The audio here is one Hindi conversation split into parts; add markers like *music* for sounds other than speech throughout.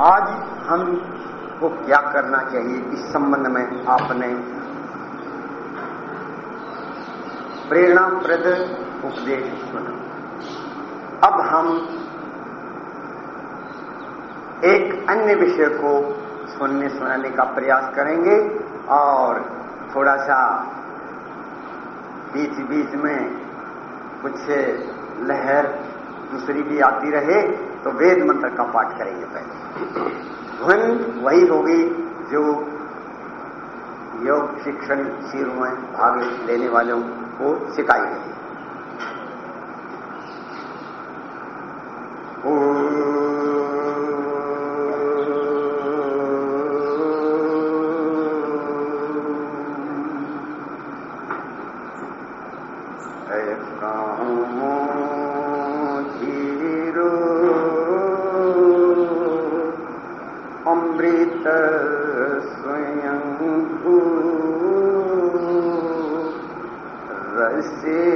आज हम को क्या करना चाहिए इस संबंध में आपने प्रेरणाप्रद उपदेश सुना। अब हम एक अन्य विषय को सुनने सुनाने का प्रयास करेंगे और थोड़ा सा बीच बीच में कुछ लहर दूसरी भी आती रहे। तो वेद मंत्र का पाठ करेंगे पहले। ध्वनि वही होगी जो योग, शिक्षण शिविर में भाग लेने वालों को सिखाई गई। ดี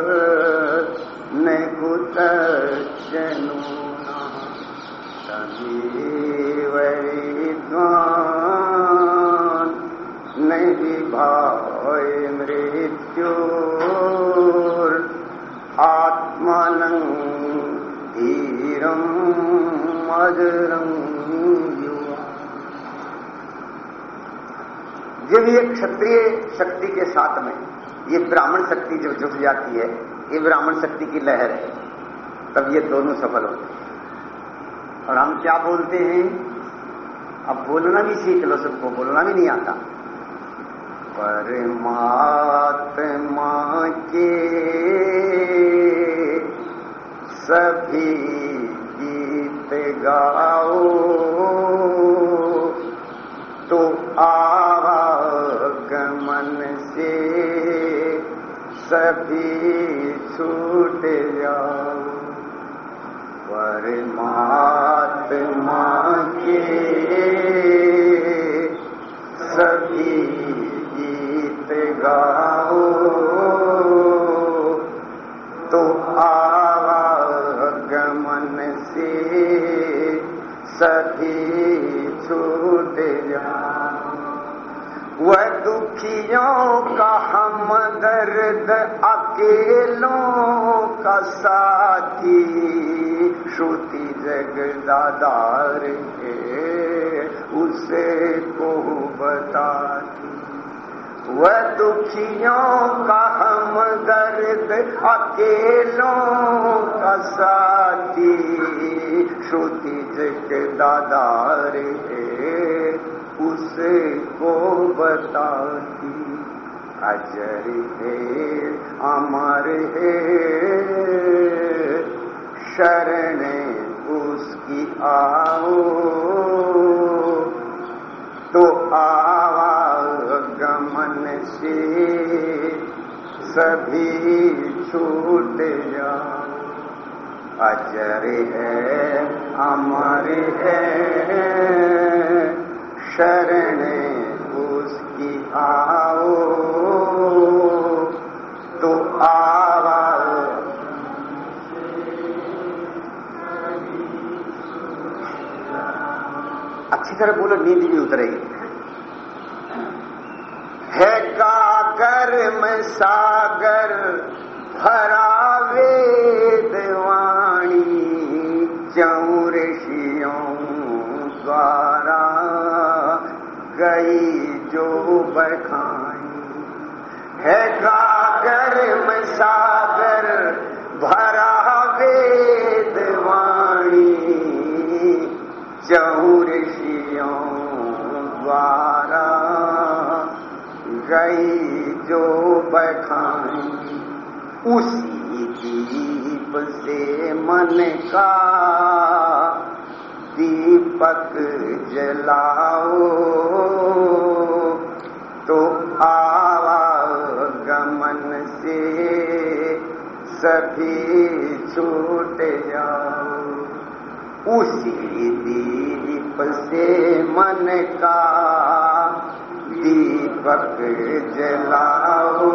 ये क्षत्रिय शक्ति के साथ में, ये ब्राह्मण शक्ति जो जुट जाती है, ये ब्राह्मण शक्ति की लहर है। तब ये दोनों सफल होते हैं। और हम क्या बोलते हैं? अब बोलना भी सीख लो सबको, बोलना भी नहीं आता। परमात्मा सभी छूट जगदादार है उसे को बताती। वह दुखियों का हम दर्द, अकेलों का साथी। श्रुति जगदादार है उसे को बताती। अजर है, अमर है, शरण उसकी आओ तो आवागमन से सभी छूट जाओ। अजर है, अमर है, शरण उसकी आओ अच्छी तरह बोलो, नींद भी उतरेगी। है कागर में सागर, भरा वेदवाणी चौ ऋषियों द्वारा गई जो बखाई है गागर में सागर, भरा वेद वाणी चौरशियों द्वारा गई जो बखाई उसी दीप से मन का दीपक जलाओ। तो आवागमन से सभी छूट जाओ। उसी दीप से मन का, दीपक जलाओ।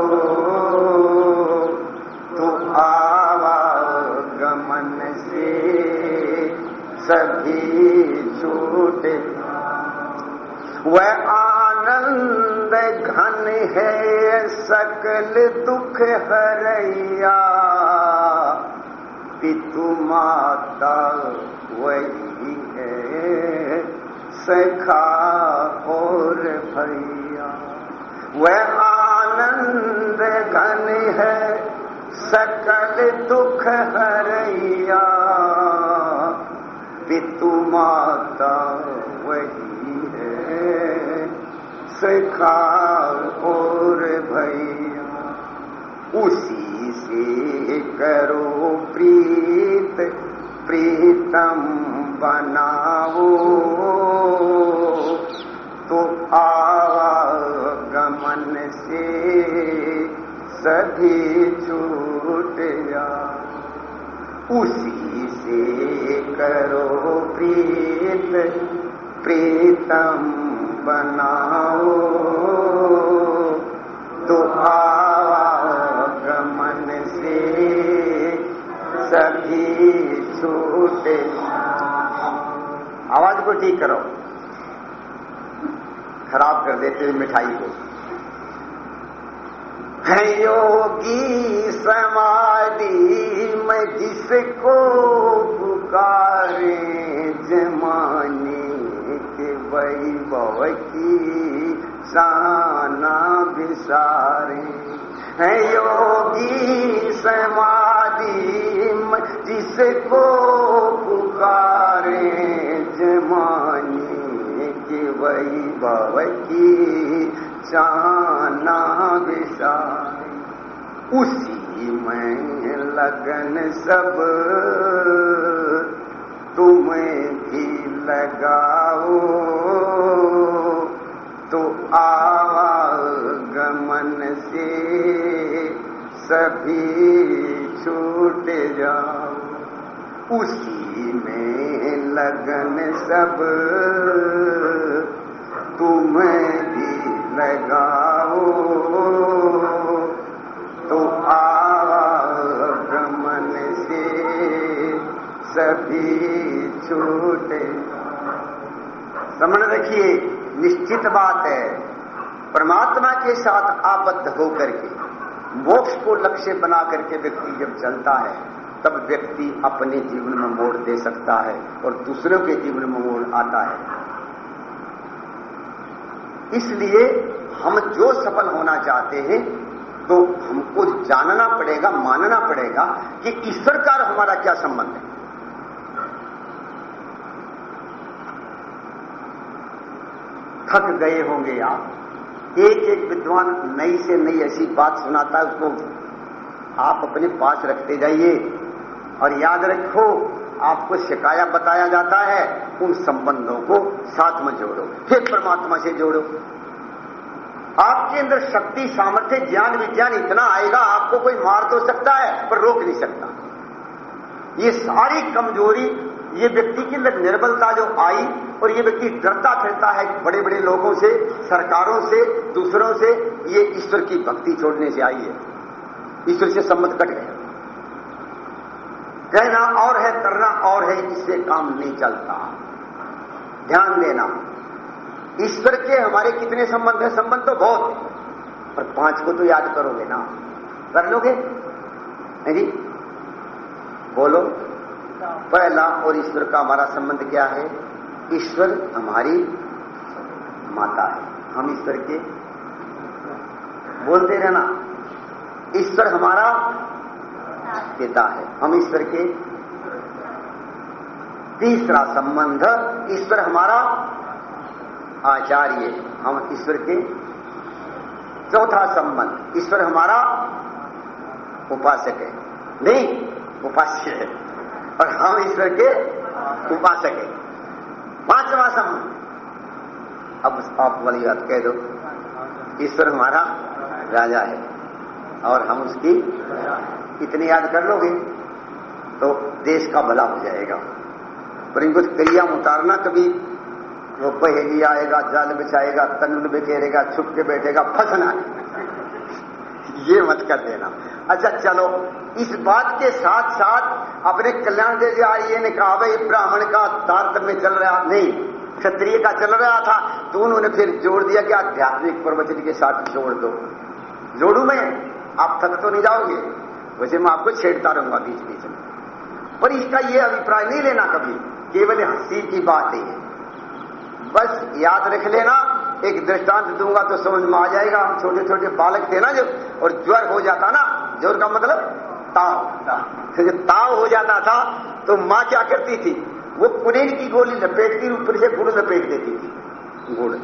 तो आवागमन से, सभी छूट। वह आनंद घन है, सकल दुख हरैया। पितु माता, वही सखा और भैया। वह आनंद घन है, सकल दुख हरैया। पितु माता वही है, सखा और भैया। उसी से करो प्रीत, प्रीतम बनाओ। सभी छूट जा उसी से करो प्रीत, प्रीतम बनाओ। तो आवागमन से सभी छूटे। आवाज़ को ठीक करो। खराब कर देते मिठाई को। योगी समाधि में जिसको पुकारे जमाने के वैभव की साना विसारे है योगी समाधि में जिसको पुकारे जमाने के वैभव की चाना विशाल उसी में लगन सब तुम्हें भी लगाओ। तो आवागमन से सभी छूट जाओ। उसी में लगन सब तुम्हें भी लगाओ। सभी छूटे। समझ रखिए निश्चित बात है, परमात्मा के साथ आबद्ध होकर के, मोक्ष को लक्ष्य बना करके व्यक्ति जब चलता है, तब व्यक्ति अपने जीवन में मोड़ दे सकता है और दूसरों के जीवन में मोड़ आता है। इसलिए हम जो सफल होना चाहते हैं तो हमको जानना पड़ेगा, मानना पड़ेगा कि ईश्वर का हमारा क्या संबंध है। थक गए होंगे आप। एक एक विद्वान नई से नई ऐसी बात सुनाता है उसको, आप अपने पास रखते जाइए और याद रखो, आपको शिकायत बताया जाता है, उन संबंधों को साथ में जोड़ो, फिर परमात्मा से जोड़ो। आपके अंदर शक्ति, सामर्थ्य, ज्ञान, विज्ञान इतना आएगा, आपको कोई मार तो सकता है, पर रोक नहीं सकता। ये सारी कमज़ोरी ये व्यक्ति के अंदर निर्बलता जो आई और ये व्यक्ति डरता फिरता है बड़े बड़े लोगों से, सरकारों से, दूसरों से, ये ईश्वर की भक्ति छोड़ने से आई है। ईश्वर से संबंध कट गया। कहना और है करना और है, इससे काम नहीं चलता। ध्यान देना, ईश्वर के हमारे कितने संबंध है? संबंध तो बहुत है, पर पाँच को तो याद करोगे ना। कर लोगे? जी? बोलो। पहला और ईश्वर का हमारा संबंध क्या है? ईश्वर हमारी माता है। हम ईश्वर के बोलते रहना। ईश्वर हमारा पिता है। हम ईश्वर के तीसरा संबंध, ईश्वर हमारा आचार्य। हम ईश्वर के चौथा संबंध, ईश्वर हमारा उपासक है। नहीं, उपास्य है। और हम ईश्वर के उपासक है। पांचवा संबंध अब आप वाली बात कह दो। ईश्वर हमारा राजा है और हम उसकी इतनी याद कर लोगे तो देश का भला हो जाएगा। पर इनको क्रिया उतारना कभी वो पहेली आएगा, जाल बिछाएगा तनुल बिखेरेगा, छुप के बैठेगा, फंसना ये मत कर देना। अच्छा चलो, इस बात के साथ साथ अपने कल्याण के देव आर्य ने कहा भाई, ब्राह्मण का तारतम्य चल रहा नहीं, क्षत्रिय का चल रहा था तो उन्होंने फिर जोड़ दिया कि आध्यात्मिक प्रवचन के साथ जोड़ दो। जोड़ू मैं? आप थक तो नहीं जाओगे। वैसे मैं आपको छेड़ता रहूँगा बीच बीच में। पर इसका यह अभिप्राय नहीं लेना कभी, केवल हँसी की बात है बस याद रख लेना, एक दृष्टांत दूँगा तो समझ में आ जाएगा। हम छोटे छोटे बालक थे ना जब, और ज्वर हो जाता ना, ज्वर का मतलब ताव तो जब ताव हो जाता था तो माँ क्या करती थी? वो कुरेन की गोली लपेटती ऊपर से गुड़ लपेट देती थी। गुड़।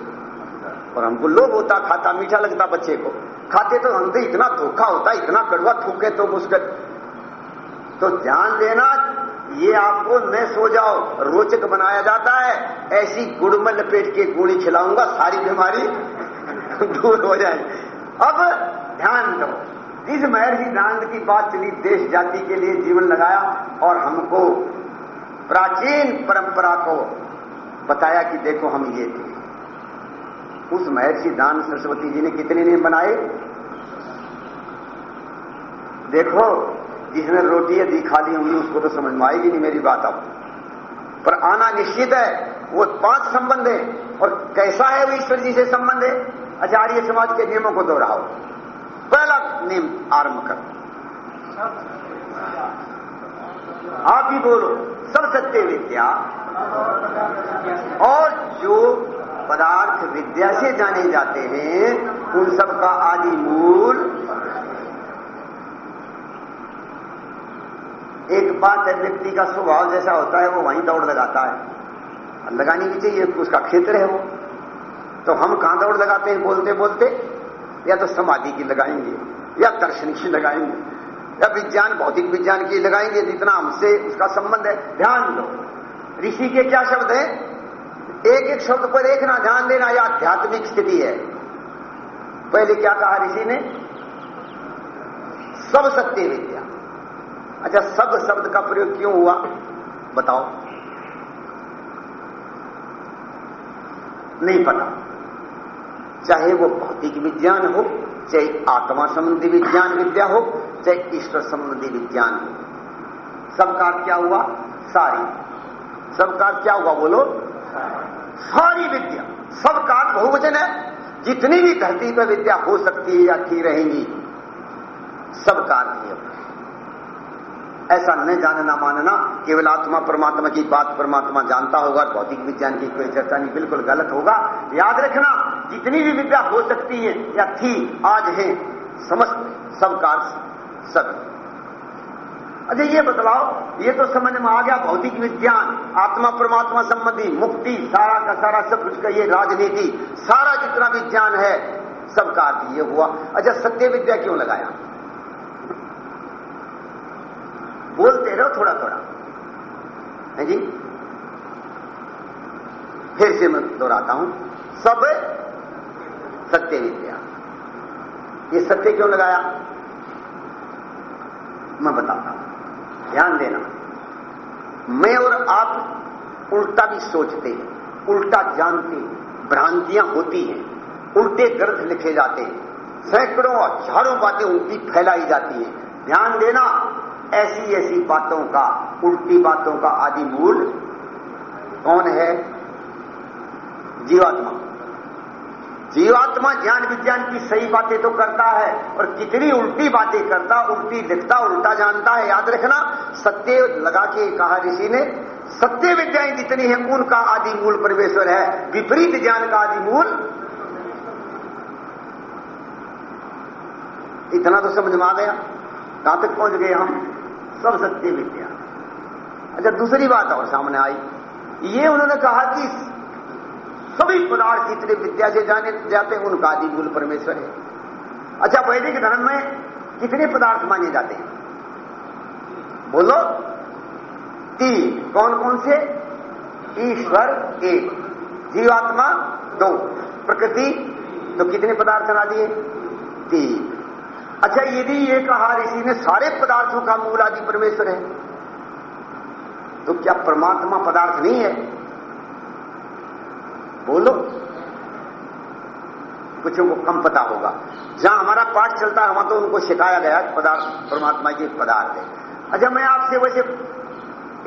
और हमको लोभ होता, खाता, मीठा लगता बच्चे को। खाते तो हमसे इतना धोखा होता, इतना कड़वा थूके तो मुस्कट तो ध्यान देना, ये आपको न सो जाओ रोचक बनाया जाता है। ऐसी गुड़ में लपेट के गोली खिलाऊँगा, सारी बीमारी दूर हो जाए अब ध्यान दो। जिस महर्षि दानंद की बात चली, देश जाति के लिए जीवन लगाया और हमको प्राचीन परंपरा को बताया कि देखो हम ये थे। उस महर्षि दान सरस्वती जी ने कितने नियम बनाए? देखो, जिसने रोटी यदि खाली होंगी, उसको तो समझ में आएगी नहीं मेरी बात अब। पर आना निश्चित है, वो पाँच संबंध है। और कैसा है वो ईश्वर जी से संबंध है? आचार्य समाज के नियमों को दोहराओ। पहला नियम आरंभ कर। आप ही बोलो सब सत्य विद्या। और जो पदार्थ विद्या से जाने जाते हैं, उन सब का आदि मूल। एक बात है व्यक्ति का स्वभाव जैसा होता है, वो वहीं दौड़ लगाता है। लगानी भी चाहिए, उसका क्षेत्र है वो। तो हम कहाँ दौड़ लगाते हैं बोलते बोलते या तो समाधि की लगाएँगे, या दर्शन की लगाएँगे, या विज्ञान, भौतिक विज्ञान की लगाएँगे, जितना हमसे उसका संबंध है, ध्यान दो। ऋषि के क्या शब्द हैं? एक एक शब्द पर देखना ध्यान देना, यह आध्यात्मिक स्थिति है। पहले क्या कहा ऋषि ने? सब सत्य विद्या। अच्छा सब शब्द का प्रयोग क्यों हुआ? बताओ। नहीं पता। चाहे वो भौतिक विज्ञान हो, चाहे आत्मा संबंधी विज्ञान विद्या हो, चाहे ईश्वर संबंधी विज्ञान हो। सबका क्या हुआ? सारी। सबका क्या हुआ बोलो? सारी विद्या। सबका बहुवचन है। जितनी भी धरती पर विद्या हो सकती है या की रहेंगी सबका ऐसा न जानना मानना। केवल आत्मा परमात्मा की बात परमात्मा जानता होगा, भौतिक विज्ञान की कोई चर्चा नहीं, बिल्कुल गलत होगा। याद रखना जितनी भी विद्या हो सकती है, या थी, आज है, समस्त सबका सब। अच्छा ये बतलाओ, ये तो समझ में आ गया, भौतिक विज्ञान, आत्मा, परमात्मा संबंधी, मुक्ति, सारा का सारा, सब कुछ का ये राजनीति, सारा जितना विज्ञान है सबका अर्थ ये हुआ। अच्छा सत्य विद्या क्यों लगाया? बोलते रहो थोड़ा थोड़ा है जी? फिर से मैं दोहराता हूँ। सब सत्य विद्या ये सत्य क्यों लगाया? मैं बताता हूँ। ध्यान देना। मैं और आप उल्टा भी सोचते हैं, उल्टा जानते हैं, भ्रांतियाँ होती हैं, उल्टे ग्रंथ लिखे जाते हैं, सैकड़ों और हज़ारों बातें उल्टी फैलाई जाती हैं। ध्यान देना, ऐसी ऐसी बातों का, उल्टी बातों का आदि मूल कौन है? जीवात्मा। जीवात्मा ज्ञान विज्ञान की सही बातें तो करता है और कितनी उल्टी बातें करता, उल्टी लिखता उल्टा जानता है, याद रखना, सत्य लगा के कहा ऋषि ने, सत्य विद्याएँ जितनी है, उनका आदि मूल परमेश्वर है, विपरीत ज्ञान का आदि मूल। इतना तो समझ में आ गया, कहाँ तक पहुँच गए हम? सब सत्य विद्या। अच्छा दूसरी बात और सामने आई, ये उन्होंने कहा कि सभी पदार्थ जितने विद्या से जाने जाते हैं, उनका आदि मूल परमेश्वर है। अच्छा वैदिक धर्म में कितने पदार्थ माने जाते हैं? बोलो। तीन। कौन कौन से? ईश्वर एक। जीवात्मा दो। प्रकृति तो कितने पदार्थ बना दिए? तीन। अच्छा यदि ये कहा ऋषि ने सारे पदार्थों का मूल आदि परमेश्वर है तो क्या परमात्मा पदार्थ नहीं है? बोलो। कुछ को कम पता होगा। जहाँ हमारा पाठ चलता है, वहाँ तो उनको सिखाया गया पदार्थ, परमात्मा की पदार्थ है। अच्छा मैं आपसे वैसे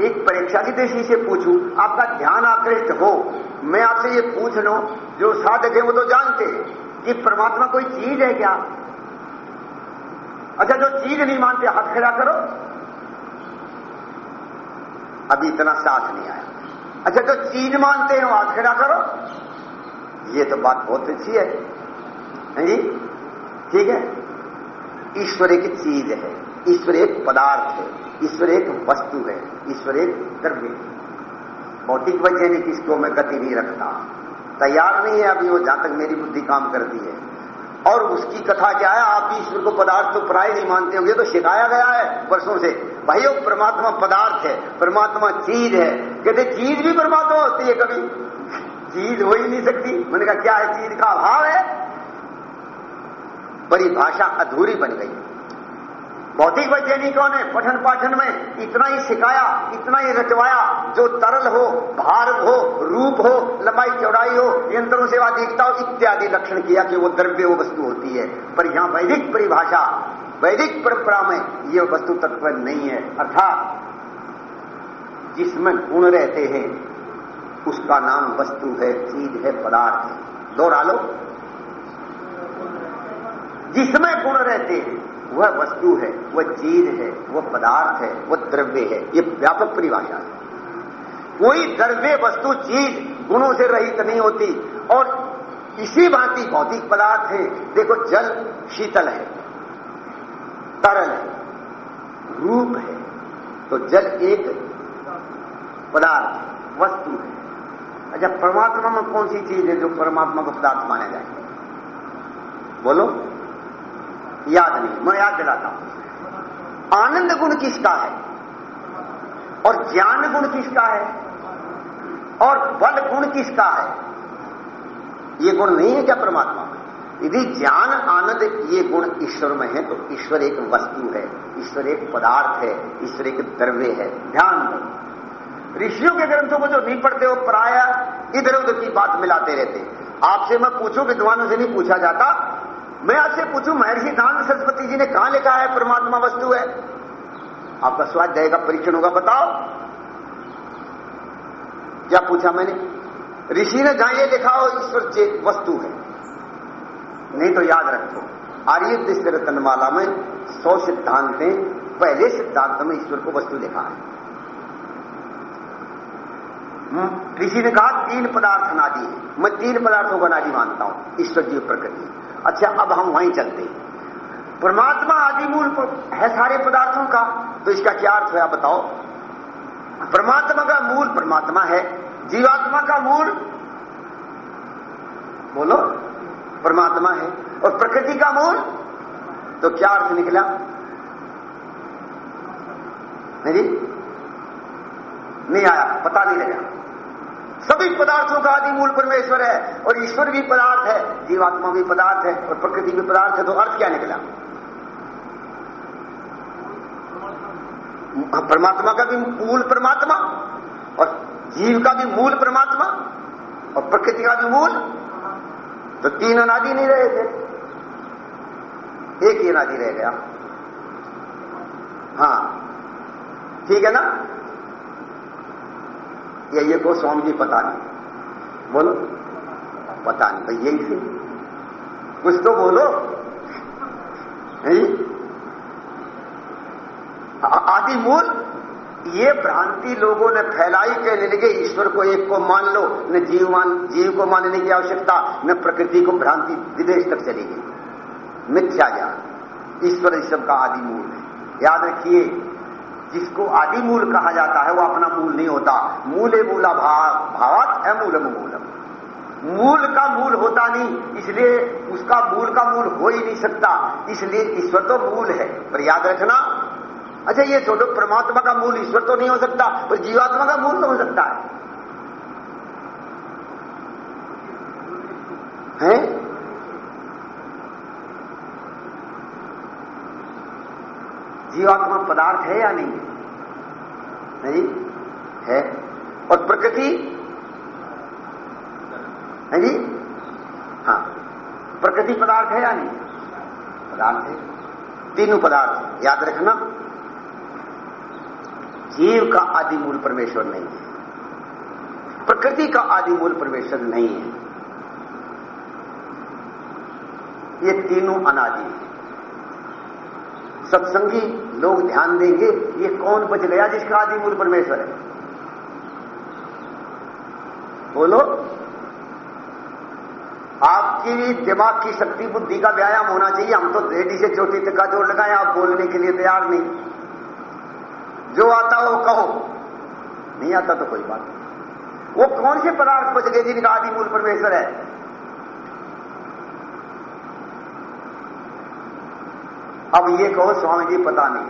एक परीक्षा की दृष्टि से पूछूँ। आपका ध्यान आकृष्ट हो। मैं आपसे ये पूछ लो, जो साधक है वो तो जानते कि परमात्मा कोई चीज़ है क्या? अच्छा जो चीज़ नहीं मानते, हाथ खड़ा करो। अभी इतना साथ नहीं आया। अच्छा जो चीज़ मानते हैं हाथ खड़ा करो। ये तो बात बहुत अच्छी है। जी? ठीक है? ईश्वर एक चीज़ है, ईश्वर एक पदार्थ है, ईश्वर एक वस्तु है, ईश्वर एक द्रव्य भौतिक वैज्ञानिक इसको मैं गति नहीं रखता। तैयार नहीं है अभी वो, जहाँ तक मेरी बुद्धि काम करती है। और उसकी कथा क्या है? आप ईश्वर को पदार्थ तो प्राय नहीं मानते होंगे तो सिखाया गया है वर्षों से। भाई परमात्मा पदार्थ है, परमात्मा चीज़ है। कहते, चीज़ भी परमात्मा होती है कभी? चीज़ हो ही नहीं सकती। मैंने कहा, क्या है? चीज़ का अभाव है? परिभाषा अधूरी बन गई। भौतिक वैज्ञानिकों ने पठन पाठन में इतना ही सिखाया, इतना ही रचवाया, जो तरल हो भार हो, रूप हो, लंबाई चौड़ाई हो, यंत्रों से अधिकता हो इत्यादि लक्षण किया कि वो द्रव्य, वो वस्तु होती है। पर यहाँ वैदिक परिभाषा वैदिक परंपरा में यह वस्तु तत्व नहीं है। अर्थात जिसमें गुण रहते हैं, उसका नाम वस्तु है, चीज़ है, पदार्थ है। दोहरा लो जिसमें गुण रहते हैं, वह वस्तु है, वह चीज़ है, वह पदार्थ है, वह द्रव्य है। यह व्यापक परिभाषा है। कोई द्रव्य, वस्तु, चीज़ गुणों से रहित नहीं होती। और इसी भांति भौतिक पदार्थ है। देखो, जल शीतल है। तरल है रूप है तो जल एक पदार्थ, वस्तु है। अच्छा परमात्मा में कौन सी चीज़ है जो परमात्मा को पदार्थ माना जाए? बोलो। याद नहीं, मैं याद दिलाता हूँ। आनंद गुण किसका है? और ज्ञान गुण किसका है? और बल गुण किसका है? ये गुण नहीं है क्या परमात्मा यदि ज्ञान आनंद ये गुण ईश्वर में है तो ईश्वर एक वस्तु है, ईश्वर एक पदार्थ है, ईश्वर एक द्रव्य है। ध्यान दो। ऋषियों के ग्रंथों को जो नहीं पढ़ते हो प्राय इधर उधर की बात मिलाते रहते आपसे मैं पूछूँ, विद्वानों से नहीं पूछा जाता। मैं आपसे पूछूँ, महर्षि दान सरस्वती जी ने कहा लिखा है, परमात्मा वस्तु है? आपका स्वाध्याय का परीक्षण होगा, बताओ। क्या पूछा मैंने? ऋषि ने जहाँ ये लिखा हो, ईश्वर वस्तु है। नहीं तो याद रखो। आर्य दृष्टि रतनमाला में सौ सिद्धांत पहले सिद्धांत में ईश्वर को वस्तु लिखा है। हम्म, ऋषि ने कहा तीन पदार्थ नादी मैं तीन पदार्थों का नादी मानता हूँ ईश्वर जीव प्रकृति। अच्छा अब हम वहीं चलते हैं। परमात्मा आदि मूल है सारे पदार्थों का तो इसका क्या अर्थ है बताओ? परमात्मा का मूल परमात्मा है जीवात्मा का मूल। बोलो। परमात्मा है और प्रकृति का मूल तो क्या अर्थ निकला? नहीं नहीं आया, पता नहीं लगा। सभी पदार्थों का आदि मूल परमेश्वर है और ईश्वर भी पदार्थ है, जीवात्मा भी पदार्थ है और प्रकृति भी पदार्थ है तो अर्थ क्या निकला? परमात्मा का भी मूल परमात्मा और जीव का भी मूल परमात्मा और प्रकृति का भी मूल तो तीन अनादि नहीं रहे थे। एक ही अनादि रह गया। हाँ। ठीक है ना? या ये को स्वामी जी पता नहीं। बोलो। पता नहीं भाई यही थी कुछ तो बोलो। आदि मूल? ये भ्रांति लोगों ने फैलाई कहने लगे, ईश्वर को एक को मान लो, न जीव मान, जीव को मानने की आवश्यकता, न प्रकृति को भ्रांति विदेश तक चली गई। मिथ्या ज्ञान, ईश्वर इस सब का आदि मूल है। याद रखिए, जिसको आदि मूल कहा जाता है, वो अपना मूल नहीं होता। मूल मूले मूला भाव भावात मूलम मूलम। मूल का मूल होता नहीं, इसलिए उसका मूल का मूल हो ही नहीं सकता। इसलिए ईश्वर तो मूल है। पर याद रखना अच्छा ये छोटो परमात्मा का मूल ईश्वर तो नहीं हो सकता, पर जीवात्मा का मूल तो हो सकता है। हैं? जीवात्मा पदार्थ है या नहीं? नहीं, है। और प्रकृति? है जी? हाँ। प्रकृति पदार्थ है या नहीं? पदार्थ है। तीनों पदार्थ, याद रखना। जीव का आदि मूल परमेश्वर नहीं है। प्रकृति का आदि मूल परमेश्वर नहीं है। ये तीनों अनादि है। सत्संगी लोग ध्यान देंगे, ये कौन बच गया जिसका आदि मूल परमेश्वर है? बोलो, आपकी भी दिमाग की शक्ति बुद्धि का व्यायाम होना चाहिए। हम तो रेडी से चोटी तक का जोड़ लगाए, आप बोलने के लिए तैयार नहीं। जो आता हो कहो। नहीं आता तो कोई बात नहीं। वो कौन से पदार्थ बच गए जिनका आदि मूल परमेश्वर है? अब ये कहो स्वामी जी पता नहीं।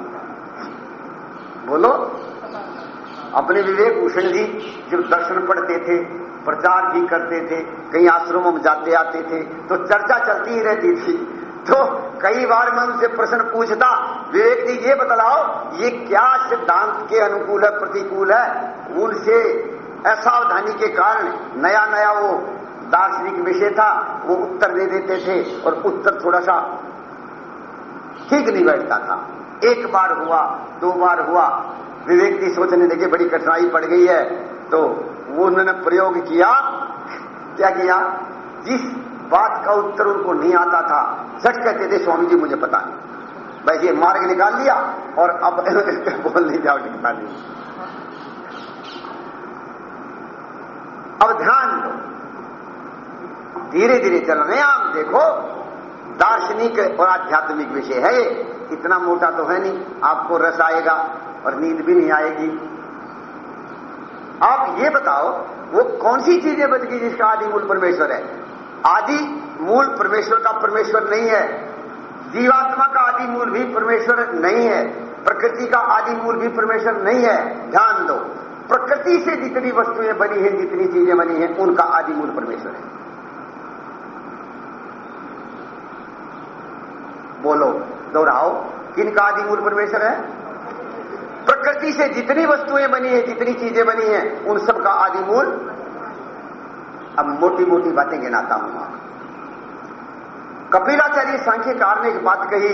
बोलो। अपने विवेक भूषण जी जब दर्शन पढ़ते थे, प्रचार भी करते थे, कहीं आश्रमों में जाते आते थे तो चर्चा चलती ही रहती थी। तो कई बार मैं उनसे प्रश्न पूछता, विवेक जी, ये बतलाओ, ये क्या सिद्धांत के अनुकूल है, प्रतिकूल है? उनसे असावधानी के कारण नया नया वो दार्शनिक विषय था, वो उत्तर दे देते थे और उत्तर थोड़ा सा ठीक नहीं बैठता था। एक बार हुआ, दो बार हुआ, विवेक जी सोचने लगे, बड़ी कठिनाई पड़ गई है तो वो उन्होंने प्रयोग किया, क्या किया? जिस बात का उत्तर उनको नहीं आता था। सच कहते थे स्वामी जी, मुझे पता नहीं। बस ये मार्ग निकाल लिया और अब *laughs* बोल नहीं जाओ, निकाल लिया। अब ध्यान दो। धीरे धीरे चल रहे आप देखो, दार्शनिक और आध्यात्मिक विषय है ये। इतना मोटा तो है नहीं, आपको रस आएगा और नींद भी नहीं आएगी। आप ये बताओ, वो कौन सी चीज़ें बच गई जिसका आदि मूल परमेश्वर है? आदि मूल परमेश्वर का परमेश्वर नहीं है। जीवात्मा का आदि मूल भी परमेश्वर नहीं है। प्रकृति का आदि मूल भी परमेश्वर नहीं है। ध्यान दो, प्रकृति से जितनी वस्तुएँ बनी हैं, जितनी चीज़ें बनी हैं, उनका आदि मूल परमेश्वर है। बोलो, दोहराओ, किनका आदि मूल परमेश्वर है? प्रकृति से जितनी वस्तुएँ बनी है, जितनी चीज़ें बनी हैं, उन सबका आदि मूल अब मोटी मोटी बातें गिनाता हूँ कपिलाचार्य सांख्यकार ने एक बात कही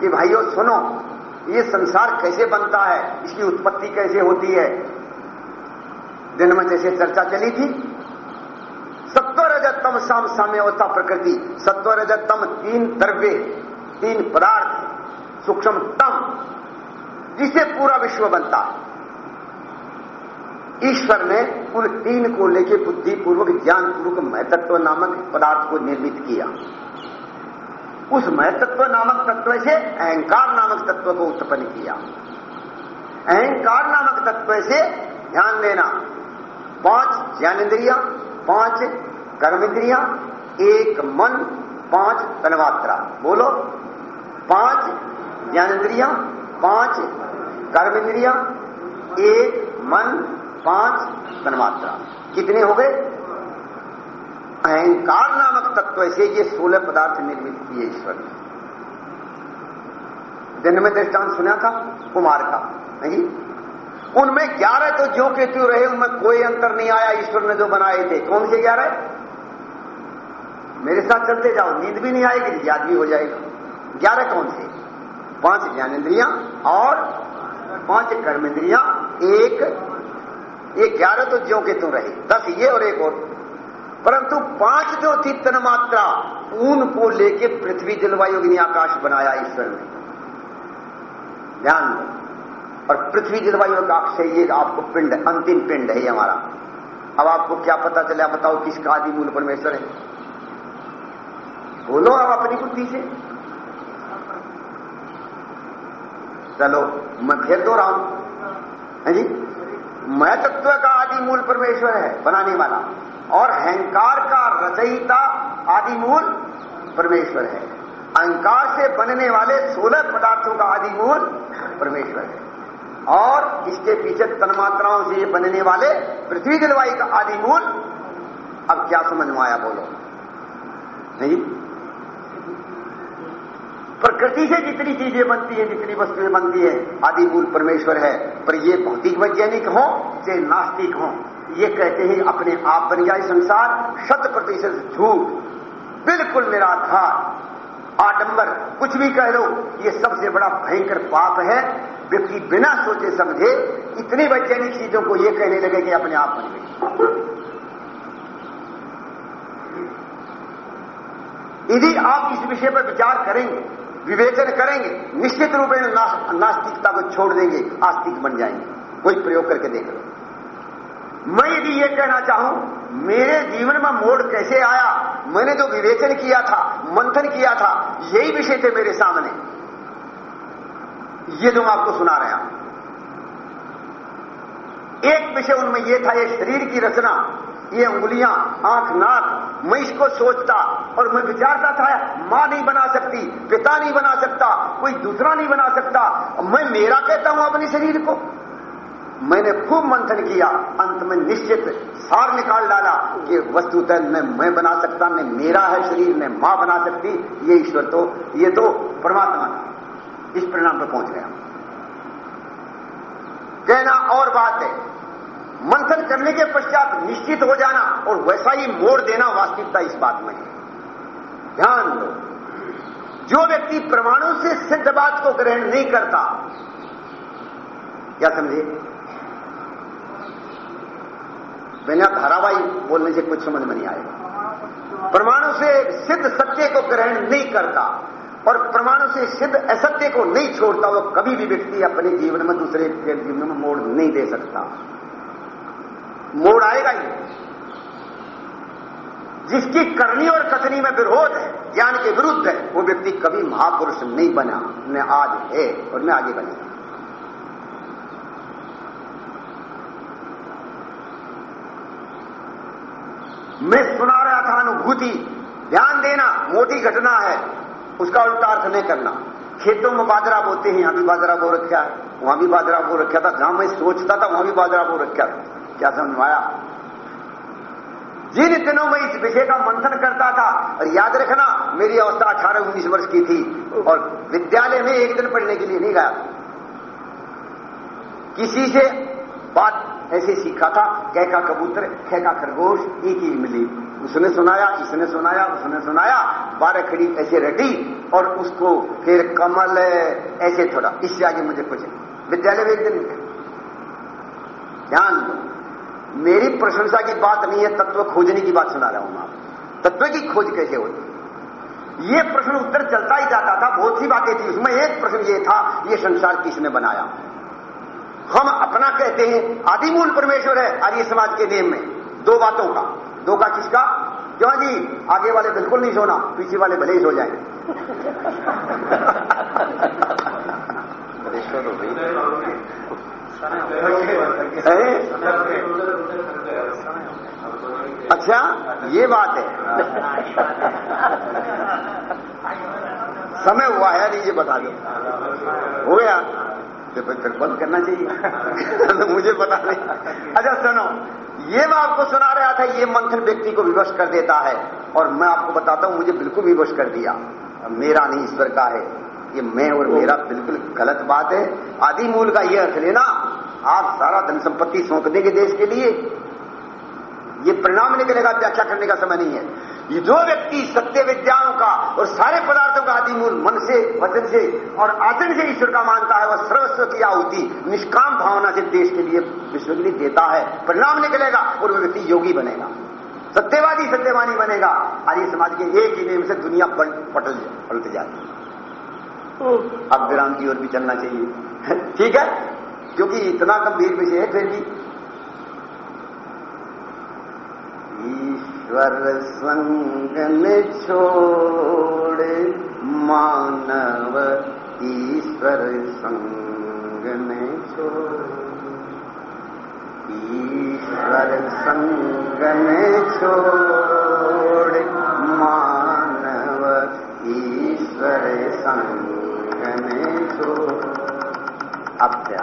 कि भाइयों, सुनो, ये संसार कैसे बनता है, इसकी उत्पत्ति कैसे होती है? दिन में जैसे चर्चा चली थी सत्व रजतम साम होता प्रकृति सत्व रजतम तीन द्रव्य, तीन पदार्थ, सूक्ष्मतम जिसे पूरा विश्व बनता है। ईश्वर ने उन तीन को लेकर बुद्धिपूर्वक, ज्ञानपूर्वक महतत्व नामक पदार्थ को निर्मित किया। उस महतत्व नामक तत्व से अहंकार नामक तत्व को उत्पन्न किया। अहंकार नामक तत्व से ध्यान देना। पाँच ज्ञानेन्द्रिया, पाँच कर्मेंद्रिया, एक मन, पाँच तनमात्रा। बोलो। पाँच ज्ञानेन्द्रिया, पाँच कर्मेंद्रिया, एक मन पाँच तन्मात्रा। कितने हो गए? अहंकार नामक तत्व से ये सोलह पदार्थ निर्मित किए ईश्वर ने। जन्म दृष्टांत सुना था, कुमार का, नहीं? उनमें ग्यारह तो जो के त्यों रहे, उनमें कोई अंतर नहीं आया, ईश्वर ने जो बनाए थे। कौन से ग्यारह? मेरे साथ चलते जाओ, नींद भी नहीं आएगी, याद भी हो जाएगा। ग्यारह कौन से? पाँच ज्ञानेन्द्रिया और पाँच कर्मेंद्रिया, एक ये ग्यारह तो ज्यो के तुम रहे, दस ये और एक और। परंतु पाँच जो थी तन मात्रा, ऊन को लेके पृथ्वी जलवायु अग्नि आकाश बनाया ईश्वर ने। ध्यान दो। और पृथ्वी जलवायु का से ये आपको पिंड, अंतिम पिंड है ये हमारा। अब आपको क्या पता चला, बताओ किसका आदि मूल परमेश्वर है। बोलो अब अपनी बुद्धि से। चलो, मैं फिर दो रहा हूँ है जी? मैं तत्व का आदि मूल परमेश्वर है, बनाने वाला। और अहंकार का रचयिता आदि मूल परमेश्वर है। अहंकार से बनने वाले सोलह पदार्थों का आदि मूल परमेश्वर है। और इसके पीछे तन्मात्राओं से बनने वाले पृथ्वी जलवायु का आदि मूल, अब क्या समझ में आया बोलो? नहीं? प्रकृति से जितनी चीज़ें बनती है, जितनी वस्तुएँ बनती है, आदि मूल परमेश्वर है, पर ये भौतिक वैज्ञानिक हो, चाहे नास्तिक हो, ये कहते हैं, अपने आप बन जाए संसार, शत प्रतिशत झूठ, बिल्कुल निराधार, आडंबर, कुछ भी कह लो, ये सबसे बड़ा भयंकर पाप है, व्यक्ति बिना सोचे समझे इतनी वैज्ञानिक चीज़ों को यह कहने लगे कि अपने आप बन गए। यदि आप इस विषय पर विचार करेंगे विवेचन करेंगे निश्चित रूप में ना, नास्तिकता को छोड़ देंगे आस्तिक बन जाएँगे। कोई प्रयोग करके देख लो। मैं यदि यह कहना चाहूँ मेरे जीवन में मोड़ कैसे आया? मैंने जो विवेचन किया था मंथन किया था यही विषय थे मेरे सामने। ये जो मैं आपको सुना रहा हूँ। एक विषय उनमें यह था ये शरीर की रचना। ये उंगलियाँ, आँख, नाक, मैं इसको सोचता और मैं विचारता था, माँ नहीं बना सकती, पिता नहीं बना सकता, कोई दूसरा नहीं बना सकता। मैं मेरा कहता हूँ अपने शरीर को। मैंने खूब मंथन किया, अंत में निश्चित सार निकाल डाला कि वस्तुतः न मैं बना सकता, न मेरा है शरीर, न माँ बना सकती, ये ईश्वर तो ये तो परमात्मा इस परिणाम पर पहुँच गया। कहना और बात है। मंथन करने के पश्चात निश्चित हो जाना और वैसा ही मोड़ देना वास्तविकता इस बात में है। ध्यान दो, जो व्यक्ति परमाणु से सिद्ध बात को ग्रहण नहीं करता, क्या समझे? मैंने धारावाहिक बोलने से कुछ समझ में नहीं आएगा। परमाणु से सिद्ध सत्य को ग्रहण नहीं करता और परमाणु से सिद्ध असत्य को नहीं छोड़ता, वो कभी भी व्यक्ति अपने जीवन में, दूसरे के जीवन में मोड़ नहीं दे सकता। मोड़ आएगा ही जिसकी करनी और कथनी में विरोध है, ज्ञान के विरुद्ध है, वो व्यक्ति कभी महापुरुष नहीं बना। मैं आज है और मैं आगे बनेगा मैं सुना रहा था अनुभूति। ध्यान देना, मोटी घटना है। उसका उल्टा अर्थ नहीं करना। खेतों में बाजरा बोते हैं, यहाँ भी बाजरा बो रखा है। वहाँ भी बाजरा बो रखा था। जहाँ मैं सोचता था, वहाँ भी बाजरा बो रखा था। क्या समझ आया जिन दिनों में इस विषय का मंथन करता था, और याद रखना, मेरी अवस्था अठारह उन्नीस वर्ष की थी, और विद्यालय में एक दिन पढ़ने के लिए नहीं गया। किसी से बात ऐसे सीखा था कह का कबूतर कह का खरगोश, एक ही मिली। उसने सुनाया, इसने सुनाया, उसने सुनाया, बारह खड़ी ऐसे रटी, और उसको फिर कमल ऐसे थोड़ा, इससे आगे मुझे कुछ विद्यालय में एक दिन ध्यान मेरी प्रशंसा की बात नहीं है तत्व खोजने की बात सुना रहा हूँ मैं तत्व की खोज कैसे होती? ये प्रश्न उत्तर चलता ही जाता था बहुत सी बातें थी। उसमें एक प्रश्न ये था ये संसार किसने बनाया? हम अपना कहते हैं आदिमूल परमेश्वर है आर्य समाज के नेम में। दो बातों का। दो का किसका? क्यों जी? आगे वाले बिल्कुल नहीं सोना पीछे वाले भले ही सो *laughs* *laughs* अच्छा ये बात है। समय हुआ है नहीं ये बता दो। हो गया? तो फिर बंद करना चाहिए। तो मुझे पता नहीं। अच्छा सुनो, ये मैं आपको सुना रहा था, ये मंथन व्यक्ति को विवश कर देता है। और मैं आपको बताता हूँ, मुझे बिल्कुल विवश कर दिया। मेरा नहीं, ईश्वर का है। ये मैं और मेरा बिल्कुल गलत बात है। आदि मूल का ये अर्थ लेना, आप सारा धन संपत्ति सौंप देंगे देश के लिए, ये परिणाम निकलेगा व्याख्या करने का समय नहीं है। ये जो व्यक्ति सत्य विद्याओं का और सारे पदार्थों का आदि मूल मन से, वचन से और आचरण से ईश्वर का मानता है, वह सर्वस्व की आहुति, निष्काम भावना से देश के लिए विश्व के लिए देता है। परिणाम निकलेगा और वह व्यक्ति योगी बनेगा। सत्यवादी सत्यवानी बनेगा। आर्य समाज के एक ही नेम से दुनिया पटल, पलट जाती है। अब विराम की ओर भी चलना चाहिए। *laughs* ठीक है? क्योंकि इतना गंभीर विषय है, फिर भी। ईश्वर संग ने छोड़े मानव, ईश्वर संग ने छोड़े। ईश्वर संग ने छोड़े मानव, ईश्वर संग मैंने जो